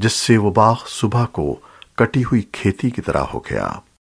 جس سے وہ باغ صبح کو کٹی ہوئی کھیتی کی طرح ہو گیا۔